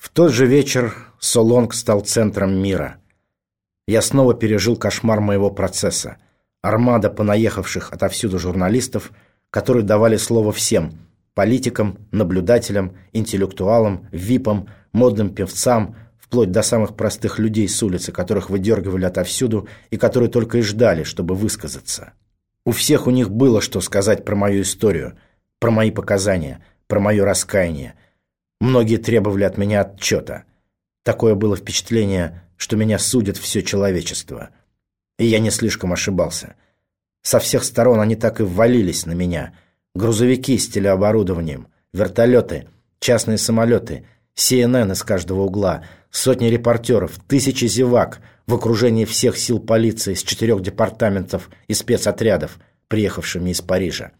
В тот же вечер Солонг стал центром мира. Я снова пережил кошмар моего процесса. Армада понаехавших отовсюду журналистов, которые давали слово всем – политикам, наблюдателям, интеллектуалам, випам, модным певцам, вплоть до самых простых людей с улицы, которых выдергивали отовсюду и которые только и ждали, чтобы высказаться. У всех у них было что сказать про мою историю, про мои показания, про мое раскаяние – Многие требовали от меня отчета. Такое было впечатление, что меня судит все человечество. И я не слишком ошибался. Со всех сторон они так и ввалились на меня. Грузовики с телеоборудованием, вертолеты, частные самолеты, CNN из каждого угла, сотни репортеров, тысячи зевак в окружении всех сил полиции с четырех департаментов и спецотрядов, приехавшими из Парижа.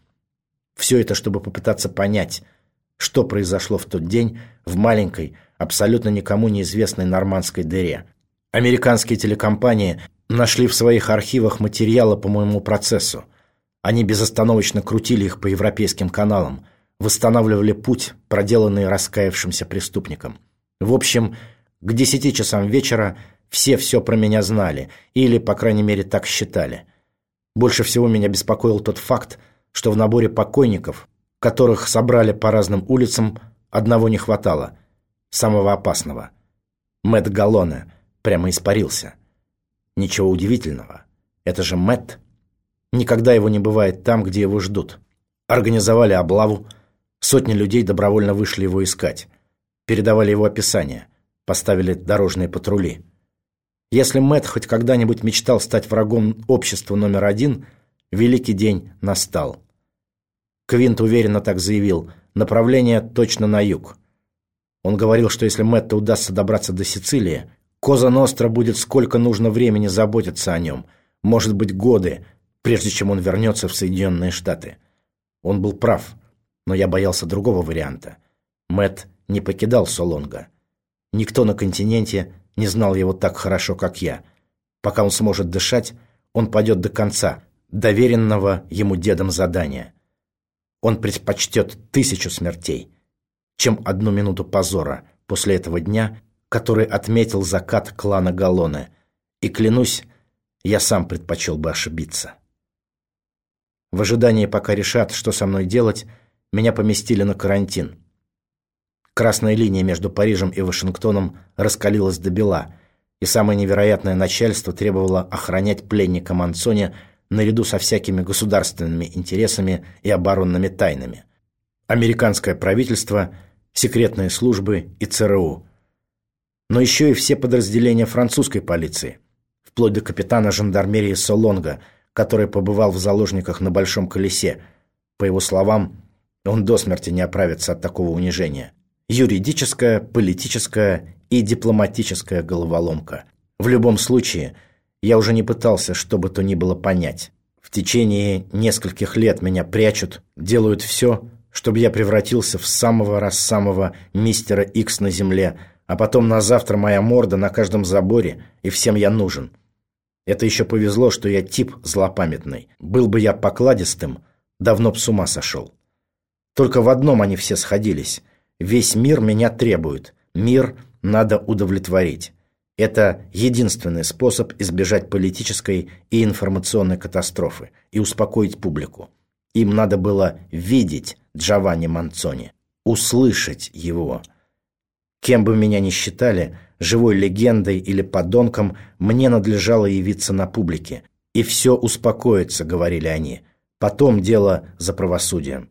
Все это, чтобы попытаться понять – что произошло в тот день в маленькой, абсолютно никому неизвестной нормандской дыре. Американские телекомпании нашли в своих архивах материалы по моему процессу. Они безостановочно крутили их по европейским каналам, восстанавливали путь, проделанный раскаявшимся преступником. В общем, к десяти часам вечера все все про меня знали, или, по крайней мере, так считали. Больше всего меня беспокоил тот факт, что в наборе покойников которых собрали по разным улицам, одного не хватало, самого опасного. Мэтт Галлоне прямо испарился. Ничего удивительного. Это же Мэтт. Никогда его не бывает там, где его ждут. Организовали облаву, сотни людей добровольно вышли его искать. Передавали его описание, поставили дорожные патрули. Если Мэтт хоть когда-нибудь мечтал стать врагом общества номер один, великий день настал. Квинт уверенно так заявил. Направление точно на юг. Он говорил, что если Мэтта удастся добраться до Сицилии, Коза Ностра будет сколько нужно времени заботиться о нем. Может быть, годы, прежде чем он вернется в Соединенные Штаты. Он был прав, но я боялся другого варианта. Мэтт не покидал Солонга. Никто на континенте не знал его так хорошо, как я. Пока он сможет дышать, он пойдет до конца, доверенного ему дедом задания он предпочтет тысячу смертей, чем одну минуту позора после этого дня, который отметил закат клана Галлоне. И клянусь, я сам предпочел бы ошибиться. В ожидании, пока решат, что со мной делать, меня поместили на карантин. Красная линия между Парижем и Вашингтоном раскалилась до бела, и самое невероятное начальство требовало охранять пленника Мансони – наряду со всякими государственными интересами и оборонными тайнами. Американское правительство, секретные службы и ЦРУ. Но еще и все подразделения французской полиции, вплоть до капитана жандармерии Солонга, который побывал в заложниках на Большом колесе. По его словам, он до смерти не оправится от такого унижения. Юридическая, политическая и дипломатическая головоломка. В любом случае – я уже не пытался что бы то ни было понять. В течение нескольких лет меня прячут, делают все, чтобы я превратился в самого раз самого мистера Икс на земле, а потом на завтра моя морда на каждом заборе, и всем я нужен. Это еще повезло, что я тип злопамятный. Был бы я покладистым, давно б с ума сошел. Только в одном они все сходились. Весь мир меня требует. Мир надо удовлетворить. Это единственный способ избежать политической и информационной катастрофы и успокоить публику. Им надо было видеть Джованни Манцони, услышать его. Кем бы меня ни считали, живой легендой или подонком, мне надлежало явиться на публике. И все успокоится, говорили они. Потом дело за правосудием.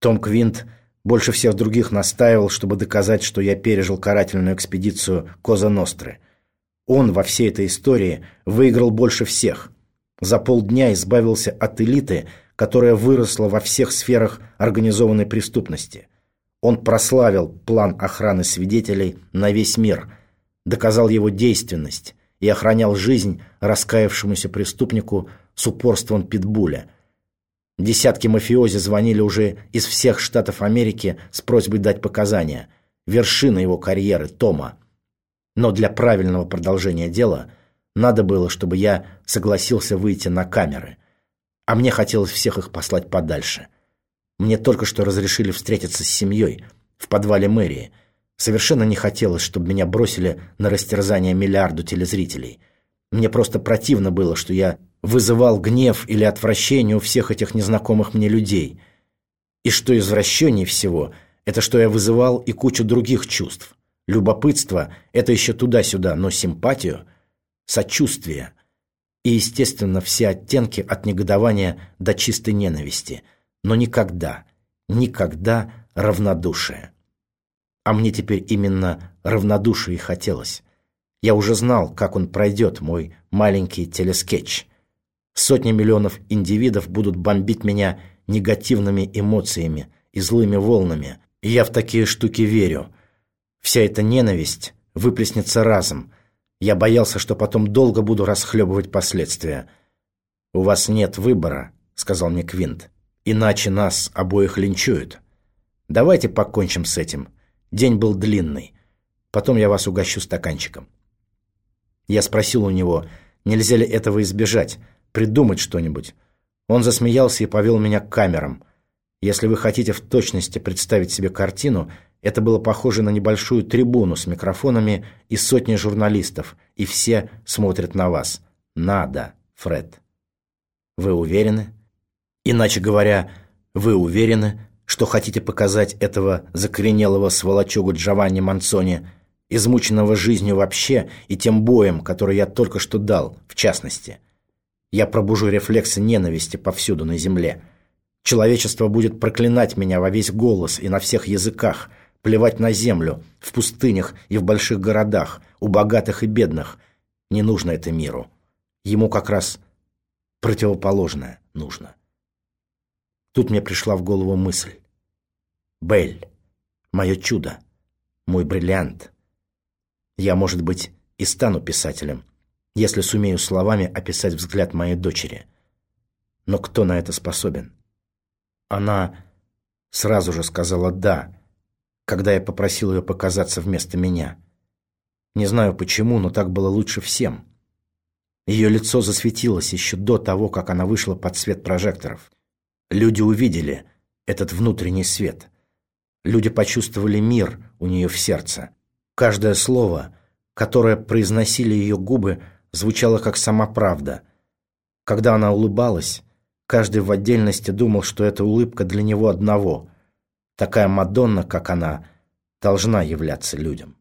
Том Квинт больше всех других настаивал, чтобы доказать, что я пережил карательную экспедицию Коза Ностры. Он во всей этой истории выиграл больше всех. За полдня избавился от элиты, которая выросла во всех сферах организованной преступности. Он прославил план охраны свидетелей на весь мир, доказал его действенность и охранял жизнь раскаявшемуся преступнику с упорством питбуля – Десятки мафиози звонили уже из всех штатов Америки с просьбой дать показания. Вершина его карьеры Тома. Но для правильного продолжения дела надо было, чтобы я согласился выйти на камеры. А мне хотелось всех их послать подальше. Мне только что разрешили встретиться с семьей в подвале мэрии. Совершенно не хотелось, чтобы меня бросили на растерзание миллиарду телезрителей. Мне просто противно было, что я вызывал гнев или отвращение у всех этих незнакомых мне людей. И что извращеннее всего, это что я вызывал и кучу других чувств. Любопытство – это еще туда-сюда, но симпатию, сочувствие и, естественно, все оттенки от негодования до чистой ненависти, но никогда, никогда равнодушие. А мне теперь именно равнодушие хотелось. Я уже знал, как он пройдет, мой маленький телескетч. Сотни миллионов индивидов будут бомбить меня негативными эмоциями и злыми волнами. И я в такие штуки верю. Вся эта ненависть выплеснется разом. Я боялся, что потом долго буду расхлебывать последствия. «У вас нет выбора», — сказал мне Квинт. «Иначе нас обоих линчуют. Давайте покончим с этим. День был длинный. Потом я вас угощу стаканчиком. Я спросил у него, нельзя ли этого избежать, придумать что-нибудь. Он засмеялся и повел меня к камерам. Если вы хотите в точности представить себе картину, это было похоже на небольшую трибуну с микрофонами и сотней журналистов, и все смотрят на вас. Надо, Фред. Вы уверены? Иначе говоря, вы уверены, что хотите показать этого закоренелого сволочугу Джованни Манцони, измученного жизнью вообще и тем боем, который я только что дал, в частности. Я пробужу рефлексы ненависти повсюду на земле. Человечество будет проклинать меня во весь голос и на всех языках, плевать на землю, в пустынях и в больших городах, у богатых и бедных. Не нужно это миру. Ему как раз противоположное нужно. Тут мне пришла в голову мысль. Бель, мое чудо, мой бриллиант. Я, может быть, и стану писателем, если сумею словами описать взгляд моей дочери. Но кто на это способен? Она сразу же сказала «да», когда я попросил ее показаться вместо меня. Не знаю почему, но так было лучше всем. Ее лицо засветилось еще до того, как она вышла под свет прожекторов. Люди увидели этот внутренний свет. Люди почувствовали мир у нее в сердце. Каждое слово, которое произносили ее губы, звучало как сама правда. Когда она улыбалась, каждый в отдельности думал, что это улыбка для него одного. Такая Мадонна, как она, должна являться людям.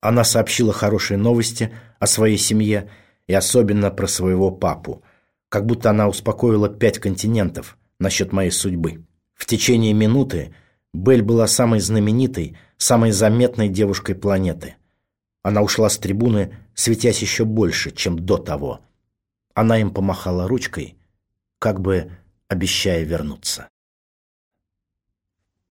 Она сообщила хорошие новости о своей семье и особенно про своего папу, как будто она успокоила пять континентов – насчет моей судьбы. В течение минуты Белль была самой знаменитой, самой заметной девушкой планеты. Она ушла с трибуны, светясь еще больше, чем до того. Она им помахала ручкой, как бы обещая вернуться.